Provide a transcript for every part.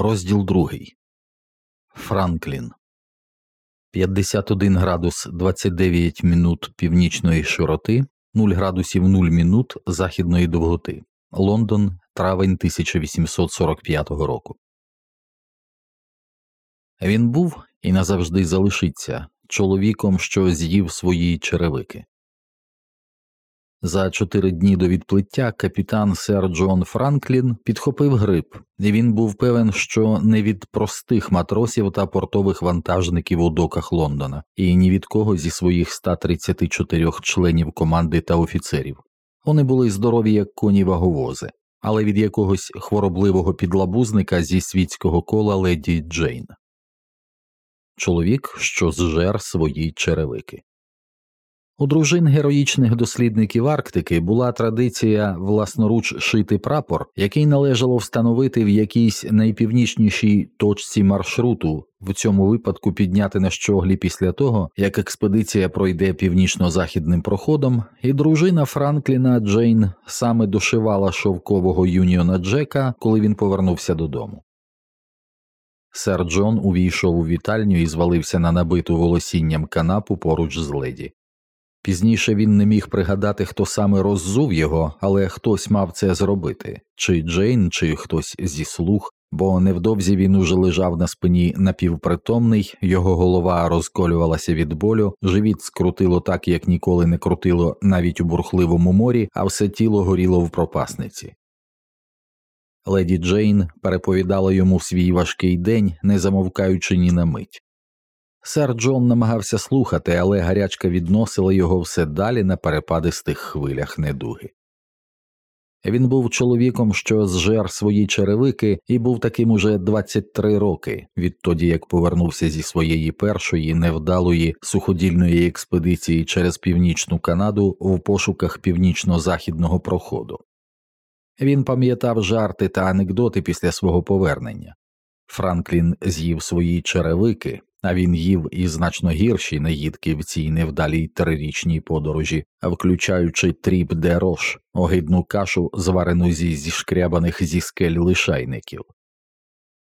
Розділ другий Франклін 51 градус 29 минут північної широти 0 градусів 0 минут західної довготи Лондон травень 1845 року. Він був і назавжди залишиться чоловіком, що з'їв свої черевики. За чотири дні до відплиття капітан сер Джон Франклін підхопив грип, і він був певен, що не від простих матросів та портових вантажників у доках Лондона, і ні від кого зі своїх 134 членів команди та офіцерів. Вони були здорові, як коні ваговози, але від якогось хворобливого підлабузника зі світського кола леді Джейн. Чоловік, що зжер свої черевики. У дружин героїчних дослідників Арктики була традиція власноруч шити прапор, який належало встановити в якійсь найпівнічнішій точці маршруту, в цьому випадку підняти на щоглі після того, як експедиція пройде північно-західним проходом, і дружина Франкліна Джейн саме дошивала шовкового юніона Джека, коли він повернувся додому. Сер Джон увійшов у вітальню і звалився на набиту волосінням канапу поруч з леді. Пізніше він не міг пригадати, хто саме роззув його, але хтось мав це зробити чи Джейн, чи хтось зі слуг, бо невдовзі він уже лежав на спині напівпритомний, його голова розколювалася від болю, живіт скрутило так, як ніколи не крутило навіть у бурхливому морі, а все тіло горіло в пропасниці. Леді Джейн переповідала йому свій важкий день, не замовкаючи ні на мить. Сер Джон намагався слухати, але гарячка відносила його все далі на перепадистих хвилях недуги. Він був чоловіком, що зжер свої черевики, і був таким уже 23 роки, відтоді як повернувся зі своєї першої невдалої суходільної експедиції через північну Канаду в пошуках північно-західного проходу. Він пам'ятав жарти та анекдоти після свого повернення. Франклін з'їв свої черевики, а він їв і значно гірші наїдки в цій невдалій трирічній подорожі, включаючи tripe de roche, огидну кашу, зварену зі зішкрябаних зі скель лишайників.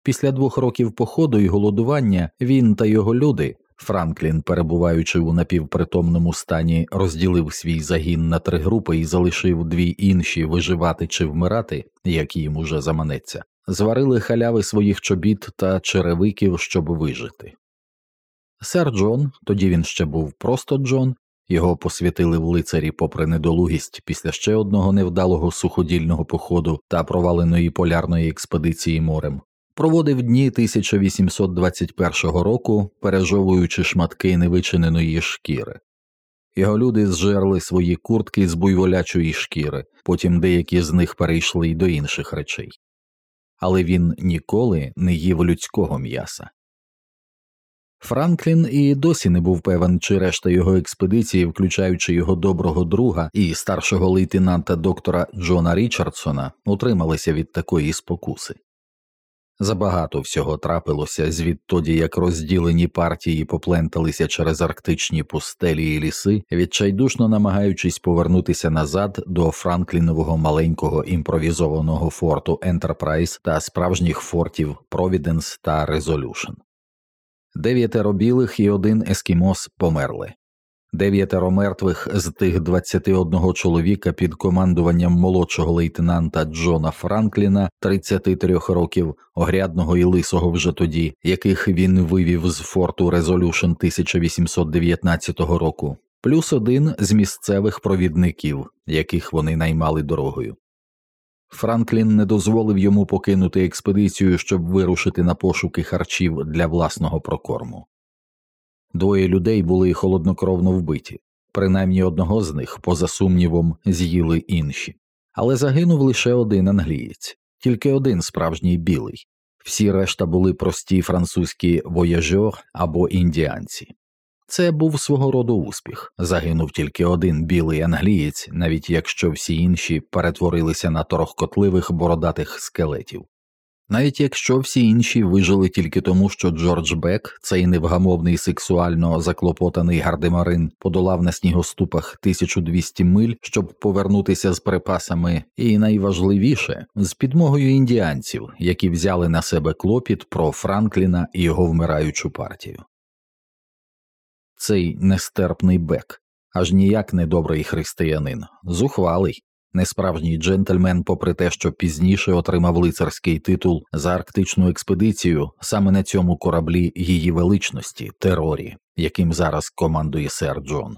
Після двох років походу і голодування він та його люди. Франклін, перебуваючи у напівпритомному стані, розділив свій загін на три групи і залишив дві інші виживати чи вмирати, як їм уже заманеться, зварили халяви своїх чобіт та черевиків, щоб вижити. Сер Джон, тоді він ще був просто Джон, його посвятили в лицарі попри недолугість після ще одного невдалого суходільного походу та проваленої полярної експедиції морем. Проводив дні 1821 року, пережовуючи шматки невичиненої шкіри. Його люди зжерли свої куртки з буйволячої шкіри, потім деякі з них перейшли й до інших речей. Але він ніколи не їв людського м'яса. Франклін і досі не був певен, чи решта його експедиції, включаючи його доброго друга і старшого лейтенанта доктора Джона Річардсона, утрималися від такої спокуси. Забагато всього трапилося звідтоді, як розділені партії попленталися через арктичні пустелі і ліси, відчайдушно намагаючись повернутися назад до Франклінового маленького імпровізованого форту Ентерпрайз та справжніх фортів Провіденс та Резолюшн. Дев'ятеро білих і один ескімос померли. Дев'ятеро мертвих з тих 21 чоловіка під командуванням молодшого лейтенанта Джона Франкліна, 33 років, огрядного і лисого вже тоді, яких він вивів з форту Резолюшн 1819 року, плюс один з місцевих провідників, яких вони наймали дорогою. Франклін не дозволив йому покинути експедицію, щоб вирушити на пошуки харчів для власного прокорму. Двоє людей були холоднокровно вбиті, принаймні одного з них, поза сумнівом, з'їли інші, але загинув лише один англієць, тільки один справжній білий, всі решта були прості французькі вояжор або індіанці. Це був свого роду успіх. Загинув тільки один білий англієць, навіть якщо всі інші перетворилися на торохкотливих бородатих скелетів. навіть якщо всі інші вижили тільки тому, що Джордж Бек, цей невгамовний сексуально заклопотаний гардемарин, подолав на снігоступах 1200 миль, щоб повернутися з припасами, і найважливіше з підмогою індіанців, які взяли на себе клопіт про Франкліна і його вмираючу партію. Цей нестерпний Бек, аж ніяк не добрий християнин, зухвалий, Несправжній джентльмен, попри те, що пізніше отримав лицарський титул за арктичну експедицію саме на цьому кораблі її величності, терорі, яким зараз командує сер Джон.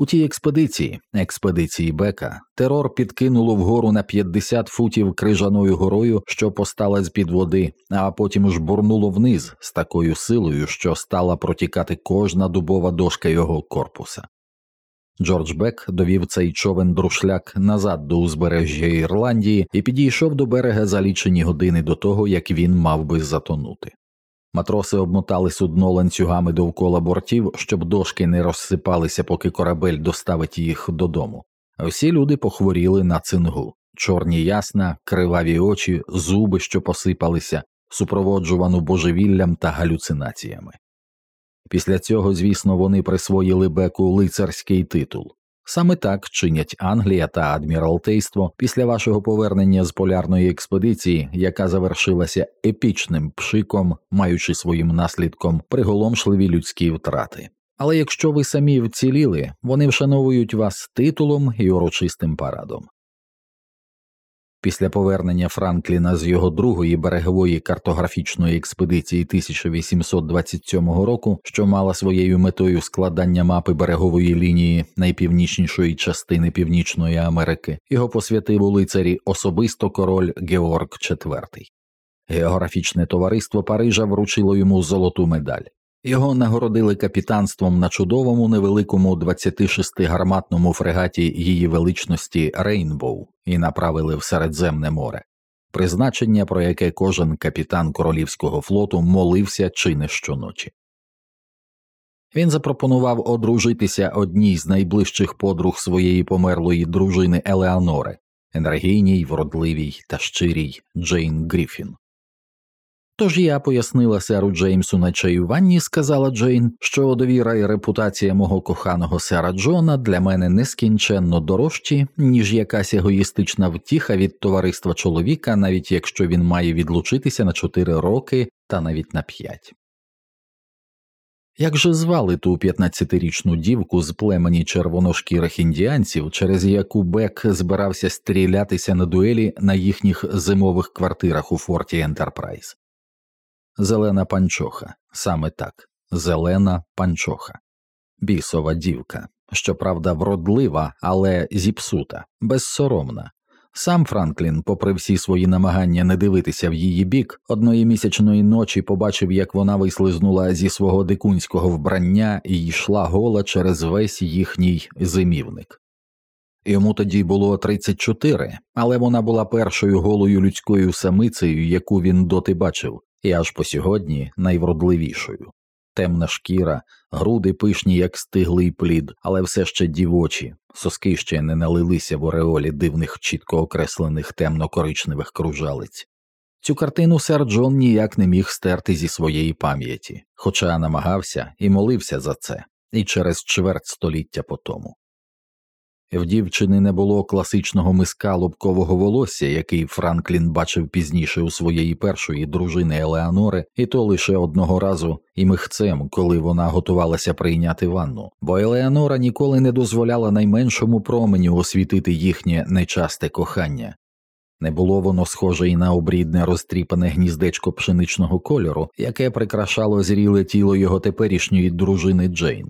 У тій експедиції, експедиції Бека, терор підкинуло вгору на 50 футів крижаною горою, що постала з під води, а потім жбурнуло вниз з такою силою, що стала протікати кожна дубова дошка його корпуса. Джордж Бек довів цей човен друшляк назад до узбережжя Ірландії і підійшов до берега за лічені години до того, як він мав би затонути. Матроси обмотали судно ланцюгами довкола бортів, щоб дошки не розсипалися, поки корабель доставить їх додому. Всі люди похворіли на цингу, чорні ясна, криваві очі, зуби, що посипалися, супроводжувану божевіллям та галюцинаціями. Після цього, звісно, вони присвоїли Беку лицарський титул. Саме так чинять Англія та Адміралтейство після вашого повернення з полярної експедиції, яка завершилася епічним пшиком, маючи своїм наслідком приголомшливі людські втрати. Але якщо ви самі вціліли, вони вшановують вас титулом і урочистим парадом. Після повернення Франкліна з його другої берегової картографічної експедиції 1827 року, що мала своєю метою складання мапи берегової лінії найпівнічнішої частини Північної Америки, його посвятив у лицарі особисто король Георг IV. Географічне товариство Парижа вручило йому золоту медаль. Його нагородили капітанством на чудовому невеликому 26-гарматному фрегаті її величності Рейнбоу і направили в Середземне море, призначення, про яке кожен капітан королівського флоту молився чи не щоночі. Він запропонував одружитися одній з найближчих подруг своєї померлої дружини Елеонори, енергійній, вродливій та щирій Джейн Гріфін. Тож я пояснила серу Джеймсу на чаюванні, сказала Джейн, що довіра і репутація мого коханого сера Джона для мене нескінченно дорожчі, ніж якась егоїстична втіха від товариства чоловіка, навіть якщо він має відлучитися на чотири роки та навіть на п'ять. Як же звали ту 15-річну дівку з племені червоношкірих індіанців, через яку Бек збирався стрілятися на дуелі на їхніх зимових квартирах у форті Ентерпрайз? Зелена панчоха, саме так, зелена панчоха, бісова дівка, щоправда, вродлива, але зіпсута, безсоромна. Сам Франклін, попри всі свої намагання не дивитися в її бік, одної місячної ночі побачив, як вона вислизнула зі свого дикунського вбрання і йшла гола через весь їхній зимівник. Йому тоді було 34, але вона була першою голою людською самицею, яку він доти бачив, і аж по сьогодні найвродливішою. Темна шкіра, груди пишні, як стиглий плід, але все ще дівочі, соски ще не налилися в ореолі дивних чітко окреслених темно-коричневих кружалиць. Цю картину сер Джон ніяк не міг стерти зі своєї пам'яті, хоча намагався і молився за це, і через чверть століття по тому. В дівчини не було класичного миска лобкового волосся, який Франклін бачив пізніше у своєї першої дружини Елеонори, і то лише одного разу і михцем, коли вона готувалася прийняти ванну, бо Елеонора ніколи не дозволяла найменшому променю освітити їхнє нечасте кохання. Не було воно схоже і на обрідне розтріпане гніздечко пшеничного кольору, яке прикрашало зріле тіло його теперішньої дружини Джейн.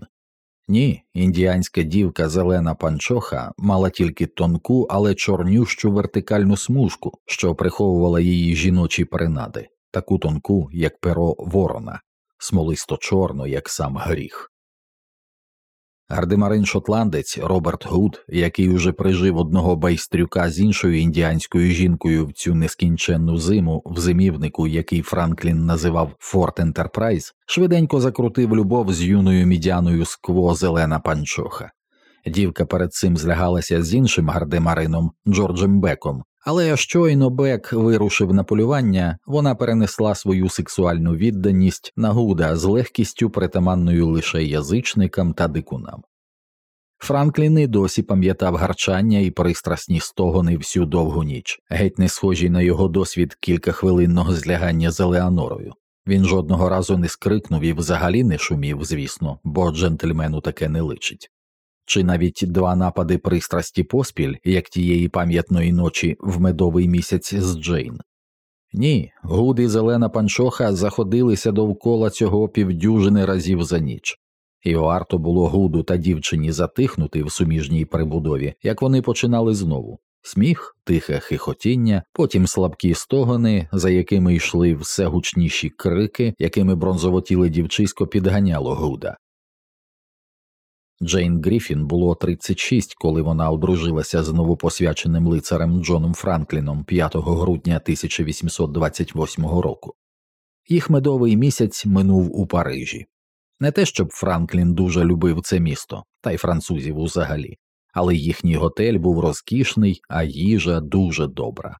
Ні, індіанська дівка зелена панчоха мала тільки тонку, але чорнющу вертикальну смужку, що приховувала її жіночі принади, таку тонку, як перо ворона, смолисто чорну, як сам гріх. Гардемарин шотландець Роберт Гуд, який уже прижив одного байстрюка з іншою індіанською жінкою в цю нескінченну зиму в зимівнику, який Франклін називав Форт Ентерпрайз, швиденько закрутив любов з юною мідяною скво зелена панчоха. Дівка перед цим злягалася з іншим гардемарином Джорджем Беком, Але щойно Бек вирушив на полювання, вона перенесла свою сексуальну відданість на Гуда з легкістю притаманною лише язичникам та дикунам. Франклін і досі пам'ятав гарчання і пристрасні стогони всю довгу ніч, геть не схожі на його досвід кількахвилинного злягання з Елеонорою. Він жодного разу не скрикнув і взагалі не шумів, звісно, бо джентльмену таке не личить. Чи навіть два напади пристрасті поспіль, як тієї пам'ятної ночі в медовий місяць з Джейн. Ні, гуди зелена панчоха заходилися довкола цього півдюжини разів за ніч, і варто було гуду та дівчині затихнути в суміжній прибудові, як вони починали знову сміх, тихе хихотіння, потім слабкі стогони, за якими йшли все гучніші крики, якими бронзовотіле дівчисько підганяло Гуда. Джейн Гріфін було 36, коли вона одружилася з новопосвяченим лицарем Джоном Франкліном 5 грудня 1828 року. Їх медовий місяць минув у Парижі. Не те, щоб Франклін дуже любив це місто, та й французів узагалі, але їхній готель був розкішний, а їжа дуже добра.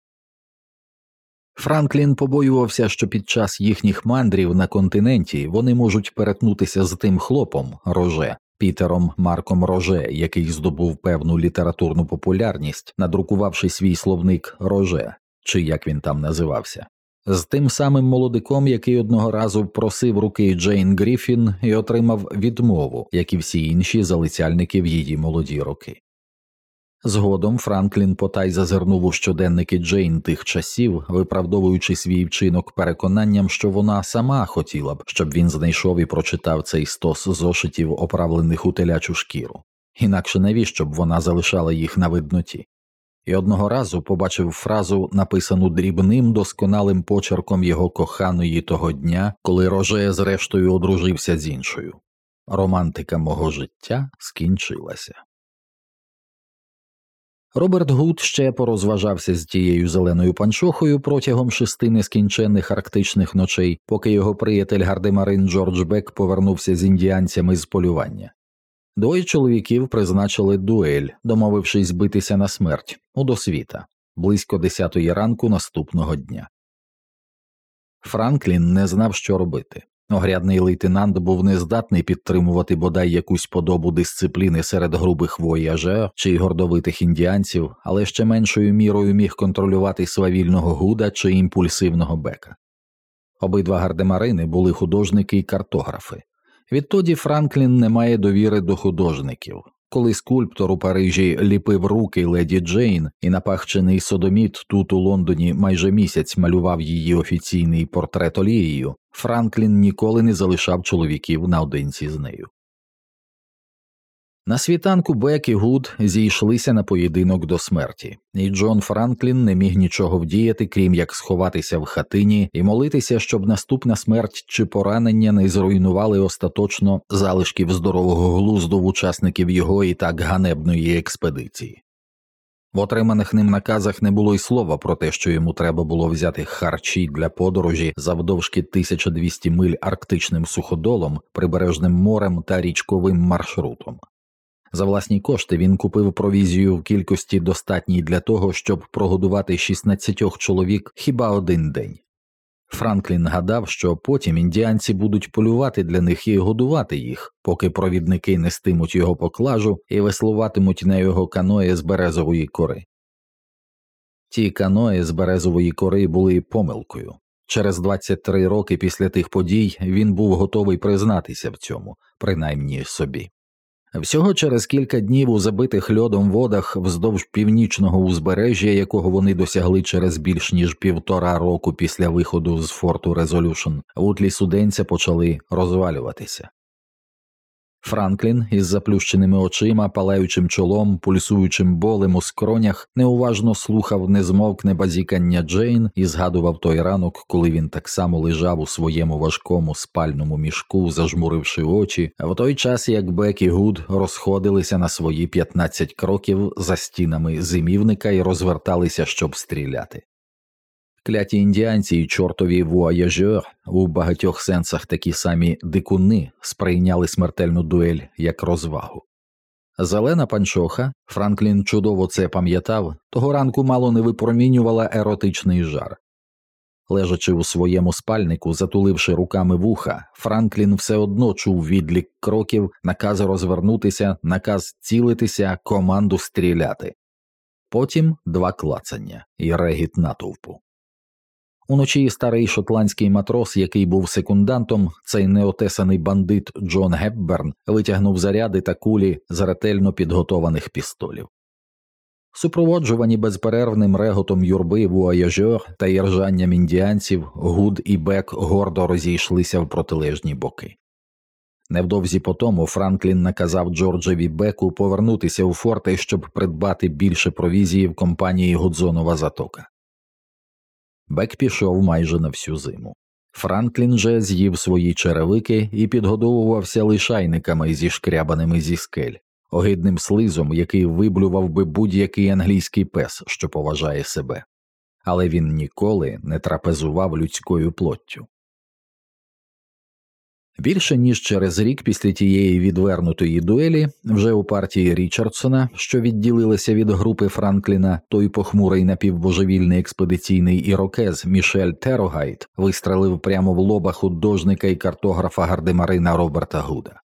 Франклін побоювався, що під час їхніх мандрів на континенті вони можуть перетнутися з тим хлопом роже Пітером Марком Роже, який здобув певну літературну популярність, надрукувавши свій словник Роже, чи як він там називався, з тим самим молодиком, який одного разу просив руки Джейн Гріфін і отримав відмову, як і всі інші залицяльники в її молоді роки. Згодом Франклін потай зазирнув у щоденники Джейн тих часів, виправдовуючи свій вчинок переконанням, що вона сама хотіла б, щоб він знайшов і прочитав цей стос зошитів, оправлених у телячу шкіру, інакше навіщо б вона залишала їх на видноті. І одного разу побачив фразу, написану дрібним досконалим почерком його коханої того дня, коли Роже зрештою одружився з іншою. Романтика мого життя скінчилася. Роберт Гуд ще порозважався з тією зеленою панчохою протягом шести нескінченних арктичних ночей, поки його приятель Гардемарин Джордж Бек повернувся з індіанцями з полювання. Двоє чоловіків призначили дуель, домовившись битися на смерть у досвіта близько десятої ранку наступного дня. Франклін не знав, що робити. Огрядний лейтенант був нездатний підтримувати бодай якусь подобу дисципліни серед грубих вояжер чи гордовитих індіанців, але ще меншою мірою міг контролювати свавільного гуда чи імпульсивного бека. Обидва гардемарини були художники і картографи. Відтоді Франклін не має довіри до художників. Коли скульптор у Парижі ліпив руки леді Джейн і напахчений содоміт тут у Лондоні майже місяць малював її офіційний портрет олією, Франклін ніколи не залишав чоловіків наодинці з нею. На світанку Бек і Гуд зійшлися на поєдинок до смерті, і Джон Франклін не міг нічого вдіяти, крім як сховатися в хатині і молитися, щоб наступна смерть чи поранення не зруйнували остаточно залишків здорового глузду в учасників його і так ганебної експедиції. В отриманих ним наказах не було й слова про те, що йому треба було взяти харчі для подорожі завдовжки 1200 миль арктичним суходолом, прибережним морем та річковим маршрутом. За власні кошти він купив провізію в кількості достатній для того, щоб прогодувати 16 чоловік хіба один день. Франклін гадав, що потім індіанці будуть полювати для них і годувати їх, поки провідники нестимуть його поклажу і веслуватимуть на його каної з березової кори. Ті каної з березової кори були помилкою. Через 23 роки після тих подій він був готовий признатися в цьому, принаймні собі. Всього через кілька днів у забитих льодом водах вздовж північного узбережжя, якого вони досягли через більш ніж півтора року після виходу з форту Резолюшн, утлі суденця почали розвалюватися. Франклін із заплющеними очима, палаючим чолом, пульсуючим болем у скронях, неуважно слухав незмовкне базікання Джейн і згадував той ранок, коли він так само лежав у своєму важкому спальному мішку, зажмуривши очі, в той час як Бек і Гуд розходилися на свої 15 кроків за стінами зимівника і розверталися, щоб стріляти. Кляті індіанці і чортові вуаяжер у багатьох сенсах такі самі дикуни сприйняли смертельну дуель як розвагу. Зелена панчоха, Франклін чудово це пам'ятав, того ранку мало не випромінювала еротичний жар. Лежачи у своєму спальнику, затуливши руками вуха, Франклін все одно чув відлік кроків, наказ розвернутися, наказ цілитися, команду стріляти. Потім два клацання і регіт натовпу. Уночі старий шотландський матрос, який був секундантом, цей неотесаний бандит Джон Гепберн, витягнув заряди та кулі з ретельно підготованих пістолів. Супроводжувані безперервним реготом юрби вуаяжер та іржанням індіанців, Гуд і Бек гордо розійшлися в протилежні боки. Невдовзі по тому Франклін наказав Джорджеві Беку повернутися у форти, щоб придбати більше провізії в компанії Гудзонова затока. Бек пішов майже на всю зиму. Франклін же з'їв свої черевики і підгодовувався лишайниками зі шкрябаними зі скель, огидним слизом, який виблював би будь-який англійський пес, що поважає себе, але він ніколи не трапезував людською плоттю. Більше ніж через рік після тієї відвернутої дуелі, вже у партії Річардсона, що відділилася від групи Франкліна, той похмурий напівбожевільний експедиційний ірокез Мішель Терогайт вистрелив прямо в лоба художника і картографа Гардемарина Роберта Гуда.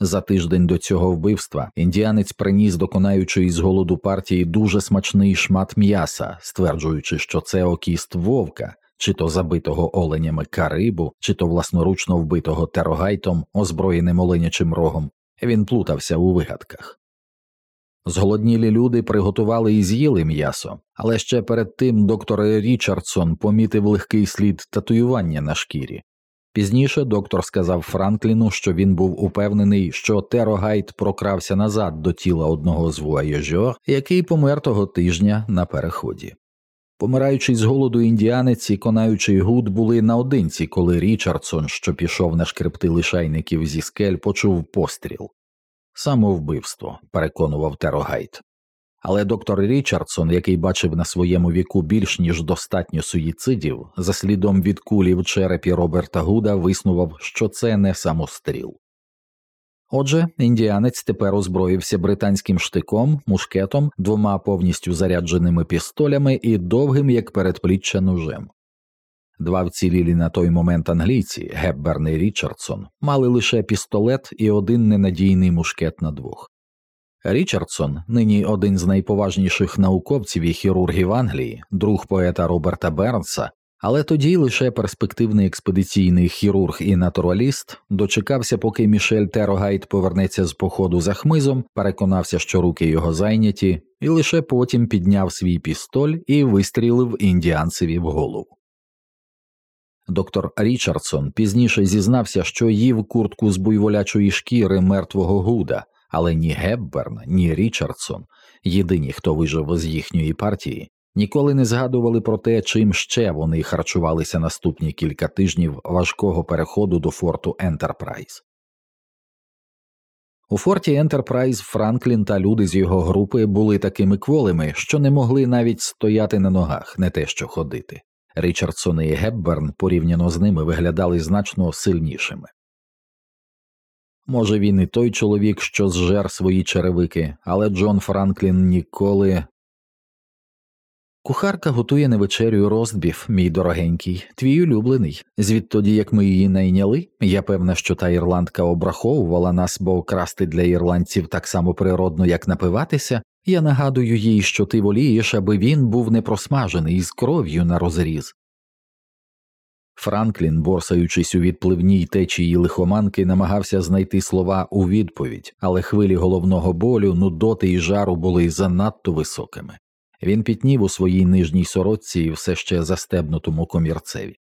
За тиждень до цього вбивства індіанець приніс до конаючої з голоду партії дуже смачний шмат м'яса, стверджуючи, що це окіст вовка, чи то забитого оленями карибу, чи то власноручно вбитого терогайтом, озброєним оленячим рогом, він плутався у вигадках. Зголоднілі люди приготували і з'їли м'ясо, але ще перед тим доктор Річардсон помітив легкий слід татуювання на шкірі. Пізніше доктор сказав Франкліну, що він був упевнений, що Терогайт прокрався назад до тіла одного з вуаяжерів, який помер того тижня на переході. Помираючий з голоду індіанець і конаючий гуд були наодинці, коли Річардсон, що пішов нашкребти лишайників зі скель, почув постріл. Самовбивство, переконував Терогайт. Але доктор Річардсон, який бачив на своєму віку більш ніж достатньо суїцидів, за слідом від кулі в черепі Роберта Гуда виснував, що це не самостріл. Отже, індіанець тепер озброївся британським штиком, мушкетом, двома повністю зарядженими пістолями і довгим, як передпліччя ножем. Два вцілілі на той момент англійці, Гепберн і Річардсон, мали лише пістолет і один ненадійний мушкет на двох. Річардсон, нині один з найповажніших науковців і хірургів Англії, друг поета Роберта Бернса, але тоді лише перспективний експедиційний хірург і натураліст дочекався, поки Мішель Терогайт повернеться з походу за хмизом, переконався, що руки його зайняті, і лише потім підняв свій пістоль і вистрілив індіанцеві в голову. Доктор Річардсон пізніше зізнався, що їв куртку з буйволячої шкіри мертвого Гуда, але ні Гебберн, ні Річардсон, єдині, хто вижив з їхньої партії, ніколи не згадували про те, чим ще вони харчувалися наступні кілька тижнів важкого переходу до форту Ентерпрайз. У форті Ентерпрайз Франклін та люди з його групи були такими кволими, що не могли навіть стояти на ногах, не те що ходити. Річардсон і Гебберн порівняно з ними виглядали значно сильнішими. Може, він і той чоловік, що зжер свої черевики, але Джон Франклін ніколи Кухарка готує на вечерю розбів, мій дорогенький, твій улюблений. Звідтоді, як ми її найняли, я певна, що та ірландка обраховувала нас, бо красти для ірландців так само природно, як напиватися. Я нагадую їй, що ти волієш, аби він був не просмажений з кров'ю на розріз. Франклін, борсаючись у відпливній течії лихоманки, намагався знайти слова у відповідь, але хвилі головного болю, нудоти і жару були занадто високими. Він пітнів у своїй нижній сорочці і все ще застебнутому комірцеві.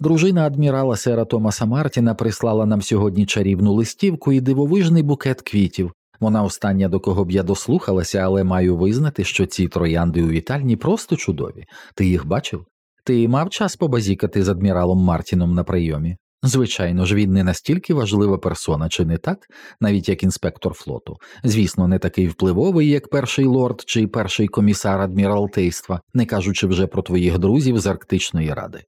Дружина адмірала сера Томаса Мартіна прислала нам сьогодні чарівну листівку і дивовижний букет квітів. Вона остання, до кого б я дослухалася, але маю визнати, що ці троянди у вітальні просто чудові. Ти їх бачив? Ти мав час побазікати з адміралом Мартіном на прийомі? Звичайно ж, він не настільки важлива персона, чи не так, навіть як інспектор флоту. Звісно, не такий впливовий, як перший лорд чи перший комісар адміралтейства, не кажучи вже про твоїх друзів з Арктичної ради.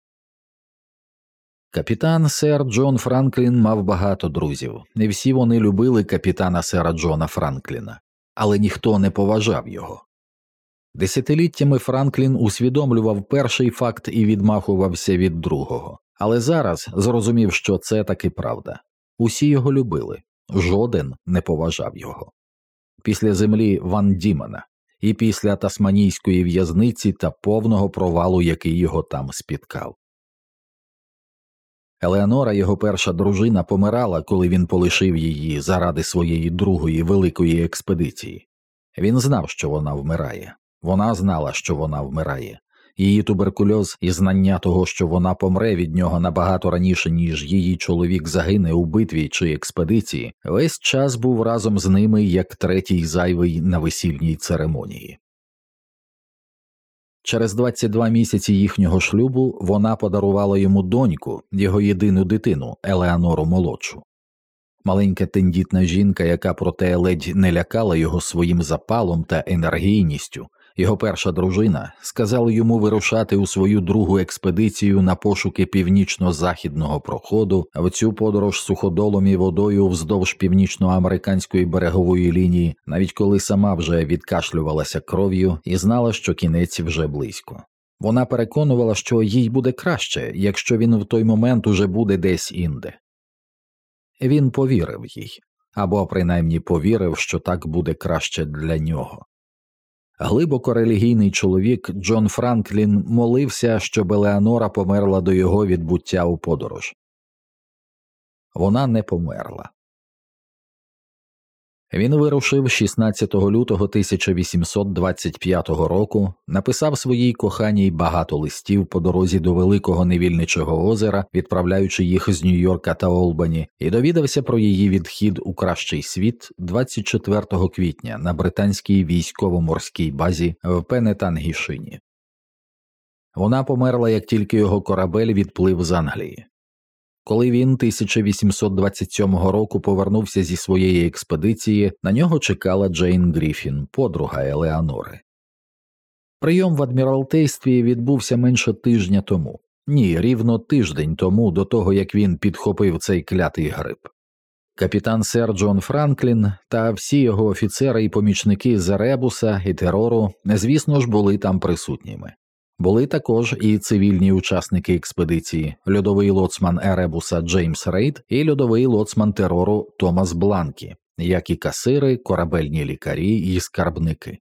Капітан сер Джон Франклін мав багато друзів, і всі вони любили капітана сера Джона Франкліна, але ніхто не поважав його. Десятиліттями Франклін усвідомлював перший факт і відмахувався від другого, але зараз зрозумів, що це таки правда. Усі його любили, жоден не поважав його. Після землі Ван Дімена і після тасманійської в'язниці та повного провалу, який його там спіткав. Елеонора, його перша дружина, помирала, коли він полишив її заради своєї другої великої експедиції. Він знав, що вона вмирає, вона знала, що вона вмирає. Її туберкульоз і знання того, що вона помре від нього набагато раніше, ніж її чоловік загине у битві чи експедиції, весь час був разом з ними як третій зайвий на весільній церемонії. Через 22 місяці їхнього шлюбу вона подарувала йому доньку, його єдину дитину Елеонору молодшу. Маленька тендітна жінка, яка проте ледь не лякала його своїм запалом та енергійністю, його перша дружина сказала йому вирушати у свою другу експедицію на пошуки північно-західного проходу в цю подорож суходолом і водою вздовж північноамериканської берегової лінії, навіть коли сама вже відкашлювалася кров'ю і знала, що кінець вже близько. Вона переконувала, що їй буде краще, якщо він в той момент уже буде десь інде. Він повірив їй або принаймні повірив, що так буде краще для нього. Глибоко релігійний чоловік Джон Франклін молився, щоб Елеонора померла до його відбуття у подорож. Вона не померла. Він вирушив 16 лютого 1825 року, написав своїй коханій багато листів по дорозі до Великого Невільничого озера, відправляючи їх з Нью-Йорка та Олбані, і довідався про її відхід у кращий світ 24 квітня на британській військово-морській базі в Пенетангішині. Вона померла, як тільки його корабель відплив з Англії. Коли він 1827 року повернувся зі своєї експедиції, на нього чекала Джейн Гріфін, подруга Елеонори. Прийом в адміралтействі відбувся менше тижня тому, ні, рівно тиждень тому, до того як він підхопив цей клятий грип. Капітан Сер Джон Франклін та всі його офіцери і помічники з Ребуса і терору, звісно ж, були там присутніми. Були також і цивільні учасники експедиції льодовий лоцман Еребуса Джеймс Рейд і льодовий лоцман терору Томас Бланкі, як і касири, корабельні лікарі і скарбники.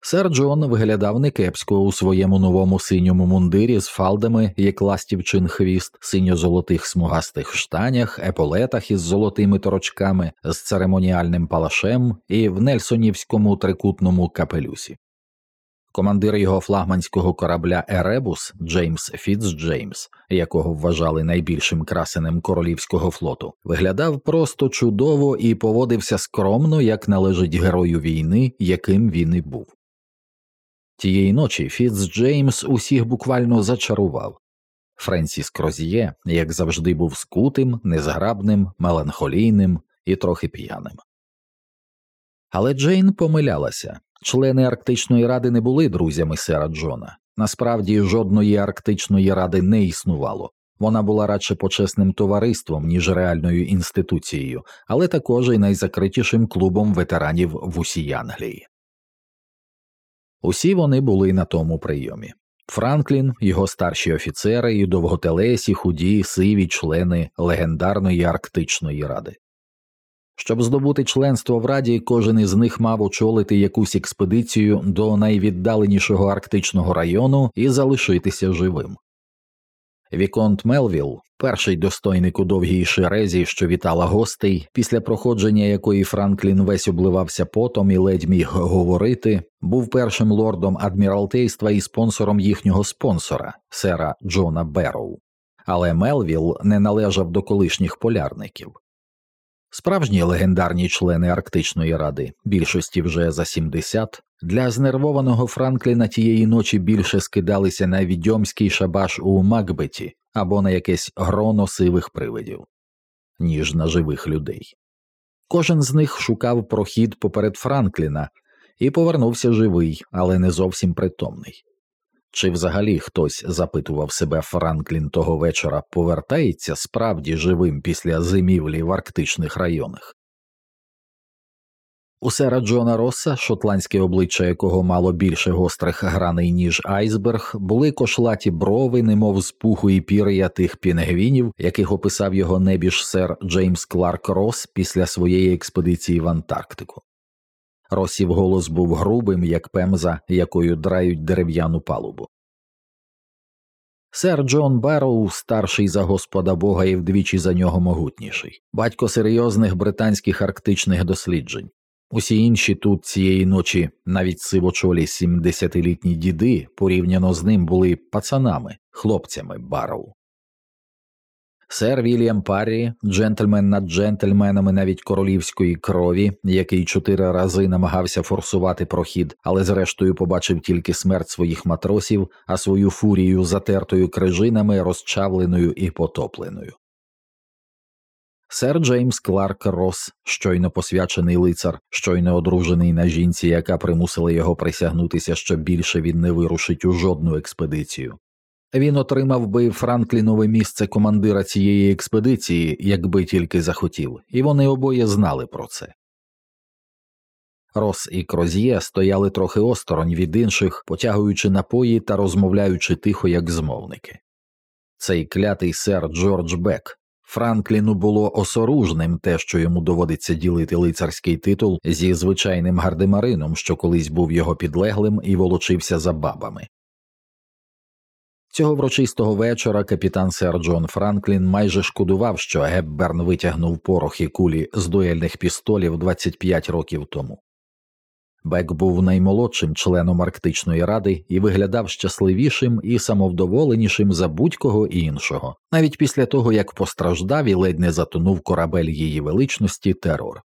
Сер Джон виглядав некепсько у своєму новому синьому мундирі з фалдами, як ластівчин хвіст, синьо-золотих смугастих штанях, еполетах із золотими торочками, з церемоніальним палашем і в нельсонівському трикутному капелюсі. Командир його флагманського корабля Еребус Джеймс Фіцджеймс, якого вважали найбільшим красенем королівського флоту, виглядав просто чудово і поводився скромно, як належить герою війни, яким він і був. Тієї ночі Фіцджеймс усіх буквально зачарував. Френсіс Кроз'є, як завжди, був скутим, незграбним, меланхолійним і трохи п'яним. Але Джейн помилялася. Члени Арктичної ради не були друзями сера Джона. Насправді жодної Арктичної ради не існувало. Вона була радше почесним товариством, ніж реальною інституцією, але також і найзакритішим клубом ветеранів в усій Англії. Усі вони були на тому прийомі. Франклін, його старші офіцери і довготелесі, худі, сиві члени легендарної Арктичної ради. Щоб здобути членство в Раді, кожен із них мав очолити якусь експедицію до найвіддаленішого арктичного району і залишитися живим. Віконт Мелвіл, перший достойник у довгій шерезі, що вітала гостей, після проходження якої Франклін весь обливався потом і ледь міг говорити, був першим лордом адміралтейства і спонсором їхнього спонсора, сера Джона Берроу. Але Мелвіл не належав до колишніх полярників. Справжні легендарні члени Арктичної ради, більшості вже за 70, для знервованого Франкліна тієї ночі більше скидалися на відьомський шабаш у Макбеті або на якесь гроно сивих привидів, ніж на живих людей. Кожен з них шукав прохід поперед Франкліна і повернувся живий, але не зовсім притомний. Чи взагалі хтось запитував себе Франклін того вечора, повертається справді живим після зимівлі в арктичних районах? У сера Джона Росса, шотландське обличчя якого мало більше гострих граней, ніж айсберг, були кошлаті брови, немов з пуху і пір'я тих пінгвінів, яких описав його небіж сер Джеймс Кларк Росс після своєї експедиції в Антарктику. Росів голос був грубим, як пемза, якою драють дерев'яну палубу. Сер Джон Берроу, старший за господа Бога і вдвічі за нього могутніший, батько серйозних британських арктичних досліджень. Усі інші тут цієї ночі, навіть сивочолі 70-літні діди, порівняно з ним були пацанами, хлопцями Барроу. Сер Вільям Паррі, джентльмен над джентльменами навіть королівської крові, який чотири рази намагався форсувати прохід, але зрештою побачив тільки смерть своїх матросів, а свою фурію затертою крижинами, розчавленою і потопленою. Сер Джеймс Кларк Росс, щойно посвячений лицар, щойно одружений на жінці, яка примусила його присягнутися, що більше він не вирушить у жодну експедицію. Він отримав би Франклінове місце командира цієї експедиції, якби тільки захотів, і вони обоє знали про це. Рос і Кроз'є стояли трохи осторонь від інших, потягуючи напої та розмовляючи тихо, як змовники. Цей клятий сер Джордж Бек. Франкліну було осоружним те, що йому доводиться ділити лицарський титул зі звичайним гардемарином, що колись був його підлеглим і волочився за бабами. Цього врочистого вечора капітан сер Джон Франклін майже шкодував, що Гебберн витягнув порох і кулі з дуельних пістолів 25 років тому. Бек був наймолодшим членом Арктичної ради і виглядав щасливішим і самовдоволенішим за будь-кого іншого, навіть після того як постраждав і ледь не затонув корабель її величності терор.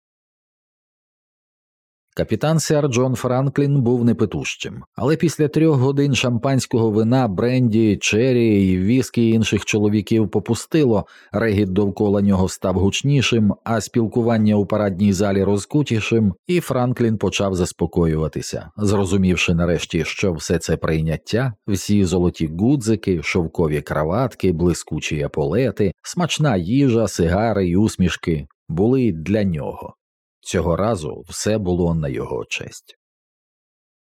Капітан сер Джон Франклін був непитущим, але після трьох годин шампанського вина, бренді, чері і віскі інших чоловіків попустило, регіт довкола нього став гучнішим, а спілкування у парадній залі розкутішим, і Франклін почав заспокоюватися, зрозумівши нарешті, що все це прийняття, всі золоті гудзики, шовкові краватки, блискучі аполети, смачна їжа, сигари й усмішки були для нього. Цього разу все було на його честь.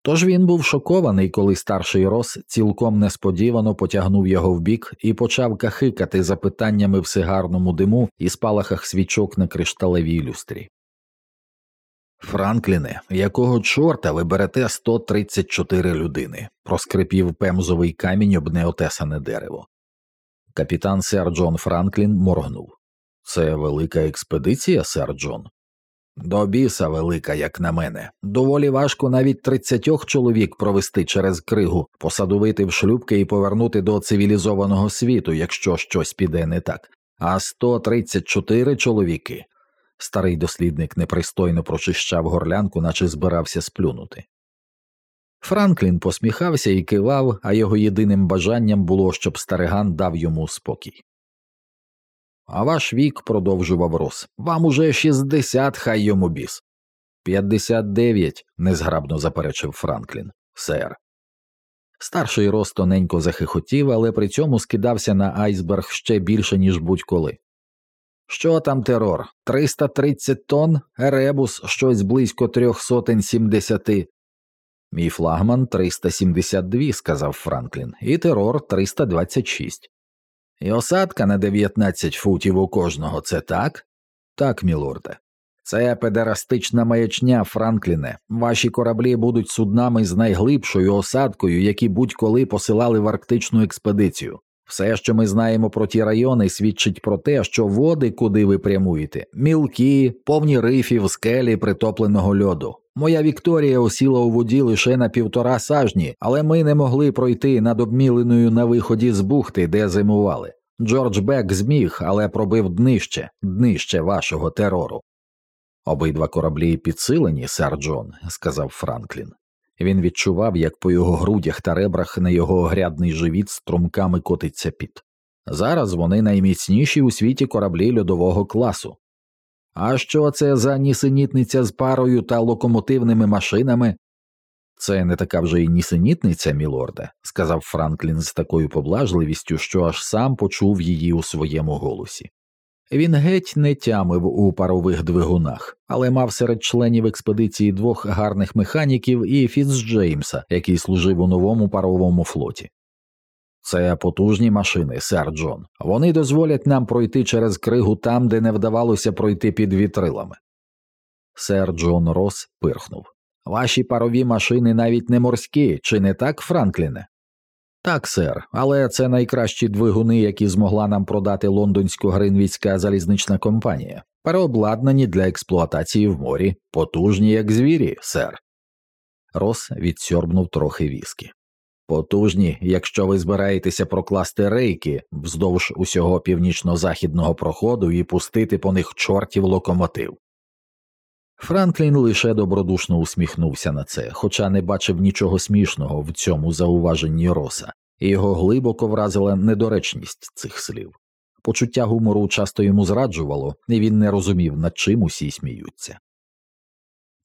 Тож він був шокований, коли старший Рос цілком несподівано потягнув його вбік і почав кахикати запитаннями в сигарному диму і спалахах свічок на кришталевій люстрі. Франкліне, якого чорта ви берете 134 людини? проскрипів пемзовий камінь об неотесане дерево. Капітан сер Джон Франклін моргнув. Це велика експедиція, сер Джон. До біса велика, як на мене. Доволі важко навіть тридцятьох чоловік провести через кригу, посадовити в шлюбки і повернути до цивілізованого світу, якщо щось піде не так. А 134 чоловіки. Старий дослідник непристойно прочищав горлянку, наче збирався сплюнути. Франклін посміхався і кивав, а його єдиним бажанням було, щоб стариган дав йому спокій. А ваш вік, продовжував Рос, вам уже шістдесят, хай йому біс. П'ятдесят дев'ять, незграбно заперечив Франклін. Сер. Старший Рос тоненько захихотів, але при цьому скидався на айсберг ще більше, ніж будь-коли. Що там терор? Триста тридцять тонн, еребус щось близько трьох сотень сімдесяти. Мій флагман триста сімдесят дві, сказав Франклін, і терор триста двадцять шість. І осадка на 19 футів у кожного це так? Так, мілорде. Це педерастична маячня, Франкліне. Ваші кораблі будуть суднами з найглибшою осадкою, які будь-коли посилали в арктичну експедицію. Все, що ми знаємо про ті райони, свідчить про те, що води, куди ви прямуєте, мілкі, повні рифів, скелі притопленого льоду. Моя Вікторія осіла у воді лише на півтора сажні, але ми не могли пройти над обміленою на виході з бухти, де зимували. Джордж Бек зміг, але пробив днище, днище вашого терору. Обидва кораблі підсилені, сер Джон, сказав Франклін. Він відчував, як по його грудях та ребрах на його грядний живіт струмками котиться піт. Зараз вони найміцніші у світі кораблі льодового класу. А що це за нісенітниця з парою та локомотивними машинами? Це не така вже й нісенітниця, мілорде, сказав Франклін з такою поблажливістю, що аж сам почув її у своєму голосі. Він геть не тямив у парових двигунах, але мав серед членів експедиції двох гарних механіків і Фіцджеймса, який служив у новому паровому флоті. Це потужні машини, сер Джон. Вони дозволять нам пройти через кригу там, де не вдавалося пройти під вітрилами. Сер Джон Рос пирхнув. Ваші парові машини навіть не морські, чи не так, Франкліне? Так, сер, але це найкращі двигуни, які змогла нам продати лондонсько-гринвіцька залізнична компанія, переобладнані для експлуатації в морі, потужні, як звірі, сер. Рос відсьорбнув трохи віскі. Потужні, якщо ви збираєтеся прокласти рейки вздовж усього північно-західного проходу і пустити по них чортів локомотив. Франклін лише добродушно усміхнувся на це, хоча не бачив нічого смішного в цьому зауваженні роса, і його глибоко вразила недоречність цих слів. Почуття гумору часто йому зраджувало, і він не розумів, над чим усі сміються.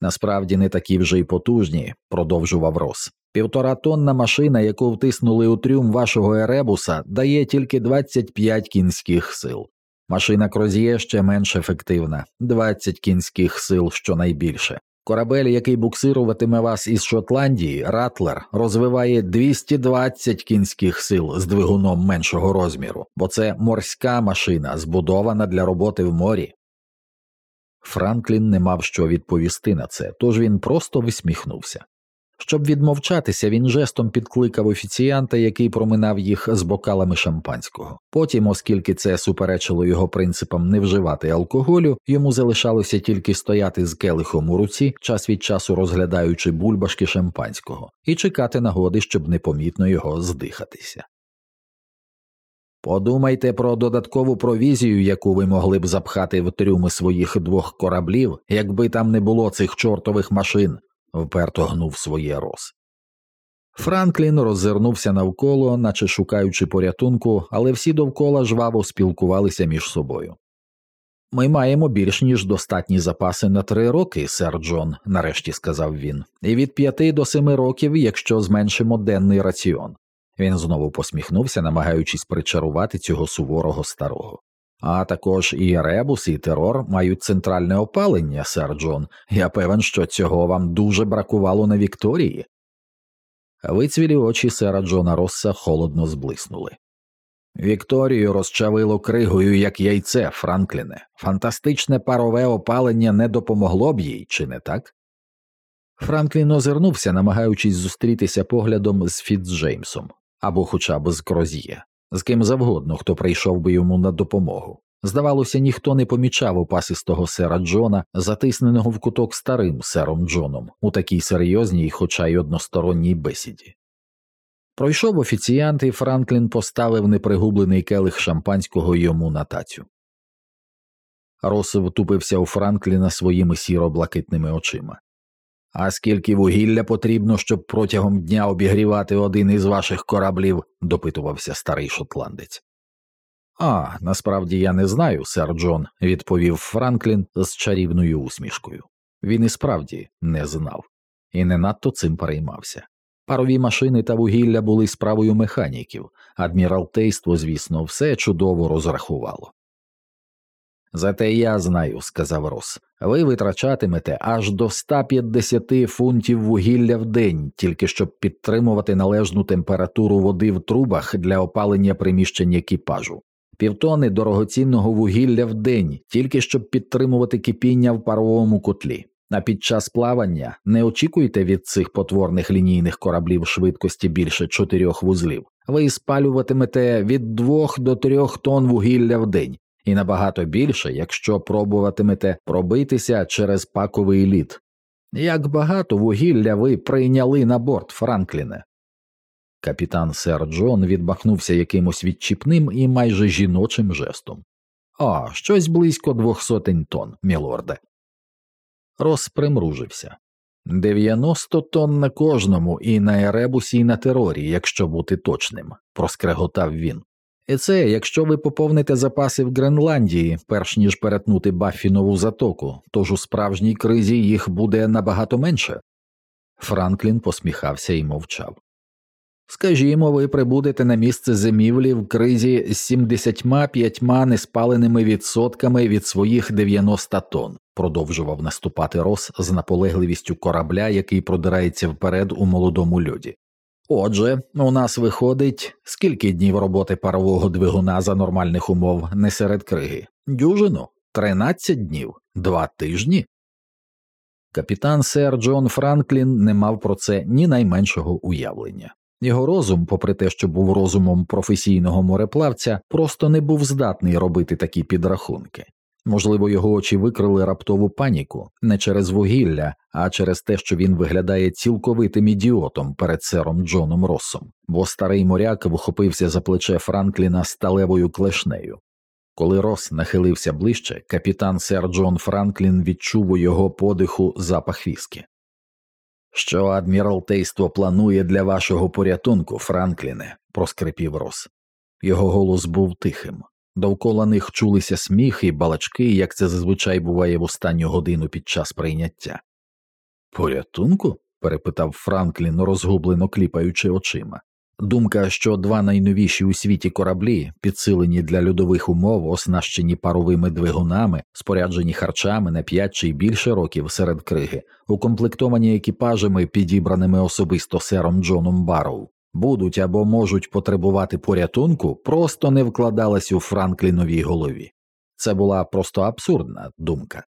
Насправді не такі вже й потужні, продовжував Рос. Півторатонна машина, яку втиснули у трюм вашого еребуса, дає тільки 25 кінських сил. Машина Крозьє ще менш ефективна 20 кінських сил щонайбільше. Корабель, який буксируватиме вас із Шотландії, Ратлер, розвиває 220 кінських сил з двигуном меншого розміру, бо це морська машина, збудована для роботи в морі. Франклін не мав що відповісти на це, тож він просто висміхнувся. Щоб відмовчатися, він жестом підкликав офіціанта, який проминав їх з бокалами шампанського. Потім, оскільки це суперечило його принципам не вживати алкоголю, йому залишалося тільки стояти з келихом у руці, час від часу розглядаючи бульбашки шампанського, і чекати нагоди, щоб непомітно його здихатися. Подумайте про додаткову провізію, яку ви могли б запхати в трюми своїх двох кораблів, якби там не було цих чортових машин, вперто гнув своє роз. Франклін роззирнувся навколо, наче шукаючи порятунку, але всі довкола жваво спілкувалися між собою. Ми маємо більш ніж достатні запаси на три роки, сер Джон, нарешті сказав він, і від п'яти до семи років, якщо зменшимо денний раціон. Він знову посміхнувся, намагаючись причарувати цього суворого старого. А також і ребус, і терор мають центральне опалення, сер Джон. Я певен, що цього вам дуже бракувало на Вікторії. Вицвілі очі сера Джона Росса холодно зблиснули. Вікторію розчавило кригою, як яйце, Франкліне. Фантастичне парове опалення не допомогло б їй, чи не так? Франклін озирнувся, намагаючись зустрітися поглядом з Фіцджеймсом або хоча б з Кроз'є з ким завгодно, хто прийшов би йому на допомогу. Здавалося, ніхто не помічав опасистого сера Джона, затисненого в куток старим сером Джоном у такій серйозній, хоча й односторонній бесіді. Пройшов офіціант, і Франклін поставив непригублений келих шампанського йому на тацю. Рос втупився у Франкліна своїми сіро блакитними очима. А скільки вугілля потрібно, щоб протягом дня обігрівати один із ваших кораблів? допитувався старий шотландець. А, насправді я не знаю, сер Джон, відповів Франклін з чарівною усмішкою. Він і справді не знав, і не надто цим переймався. Парові машини та вугілля були справою механіків, адміралтейство, звісно, все чудово розрахувало. Зате я знаю, сказав Рос, ви витрачатимете аж до 150 фунтів вугілля в день, тільки щоб підтримувати належну температуру води в трубах для опалення приміщень екіпажу, півтони дорогоцінного вугілля в день, тільки щоб підтримувати кипіння в паровому котлі. А під час плавання не очікуйте від цих потворних лінійних кораблів швидкості більше чотирьох вузлів. Ви спалюватимете від двох до трьох тонн вугілля в день, і набагато більше, якщо пробуватимете пробитися через паковий лід. Як багато вугілля ви прийняли на борт, Франкліне? Капітан сер Джон відмахнувся якимось відчіпним і майже жіночим жестом. О, щось близько двох сотень тонн, мілорде. Рос примружився. Дев'яносто тонн на кожному, і на еребусі, і на терорі, якщо бути точним, проскреготав він. І це якщо ви поповните запаси в Гренландії, перш ніж перетнути Баффінову затоку, тож у справжній кризі їх буде набагато менше. Франклін посміхався і мовчав. Скажімо, ви прибудете на місце зимівлі в кризі з 75 неспаленими відсотками від своїх 90 тонн, продовжував наступати Рос з наполегливістю корабля, який продирається вперед у молодому льоді. Отже, у нас виходить скільки днів роботи парового двигуна за нормальних умов не серед криги? Дюжину? Тринадцять днів, два тижні. Капітан сер Джон Франклін не мав про це ні найменшого уявлення. Його розум, попри те, що був розумом професійного мореплавця, просто не був здатний робити такі підрахунки. Можливо, його очі викрили раптову паніку не через вугілля, а через те, що він виглядає цілковитим ідіотом перед сером Джоном Россом, бо старий моряк вхопився за плече Франкліна сталевою клешнею. Коли Рос нахилився ближче, капітан сер Джон Франклін відчув у його подиху запах віскі. Що адміралтейство планує для вашого порятунку, Франкліне, проскрипів Рос. Його голос був тихим. Довкола них чулися сміх і балачки, як це зазвичай буває в останню годину під час прийняття. Порятунку? перепитав Франклін, розгублено кліпаючи очима. Думка, що два найновіші у світі кораблі, підсилені для льодових умов, оснащені паровими двигунами, споряджені харчами на п'ять чи більше років серед криги, укомплектовані екіпажами, підібраними особисто сером Джоном Барроу, будуть або можуть потребувати порятунку, просто не вкладалась у Франкліновій голові. Це була просто абсурдна думка.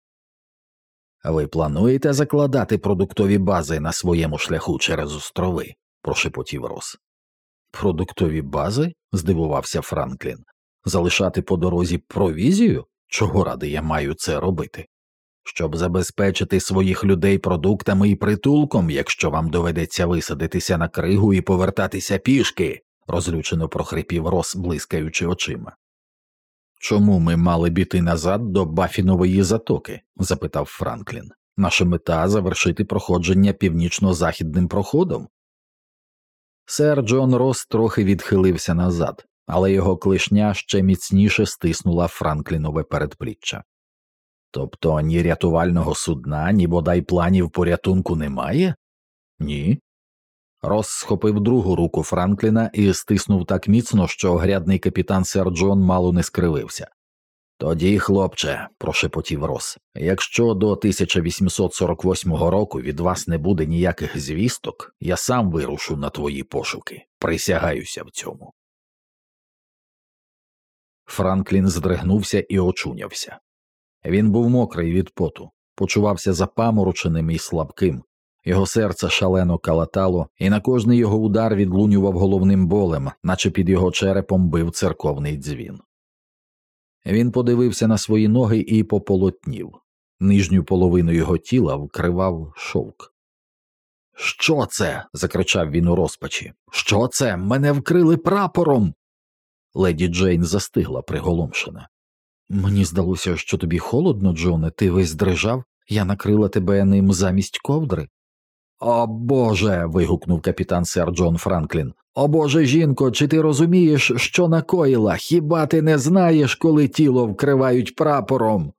Ви плануєте закладати продуктові бази на своєму шляху через острови? прошепотів Рос. Продуктові бази? здивувався Франклін. Залишати по дорозі провізію? Чого ради я маю це робити? Щоб забезпечити своїх людей продуктами і притулком, якщо вам доведеться висадитися на кригу і повертатися пішки, розлючено прохрипів Рос, блискаючи очима. Чому ми мали біти назад до Бафінової затоки? запитав Франклін. Наша мета завершити проходження північно-західним проходом. Сер Джон Рос трохи відхилився назад, але його клишня ще міцніше стиснула Франклінове передпліччя. Тобто ні рятувального судна, ні бодай планів порятунку немає? Ні. Рос схопив другу руку Франкліна і стиснув так міцно, що грядний капітан сер Джон мало не скривився. Тоді, хлопче, прошепотів Рос, якщо до 1848 року від вас не буде ніяких звісток, я сам вирушу на твої пошуки, присягаюся в цьому. Франклін здригнувся і очунявся. Він був мокрий від поту, почувався запамороченим і слабким, його серце шалено калатало, і на кожний його удар відлунював головним болем, наче під його черепом бив церковний дзвін. Він подивився на свої ноги і пополотнів. Нижню половину його тіла вкривав шовк. Що це? закричав він у розпачі. Що це? Мене вкрили прапором. Леді Джейн застигла приголомшена. Мені здалося, що тобі холодно, Джоне, ти весь дрижав, я накрила тебе ним замість ковдри. О Боже. вигукнув капітан сер Джон Франклін. О Боже жінко, чи ти розумієш, що накоїла? Хіба ти не знаєш, коли тіло вкривають прапором?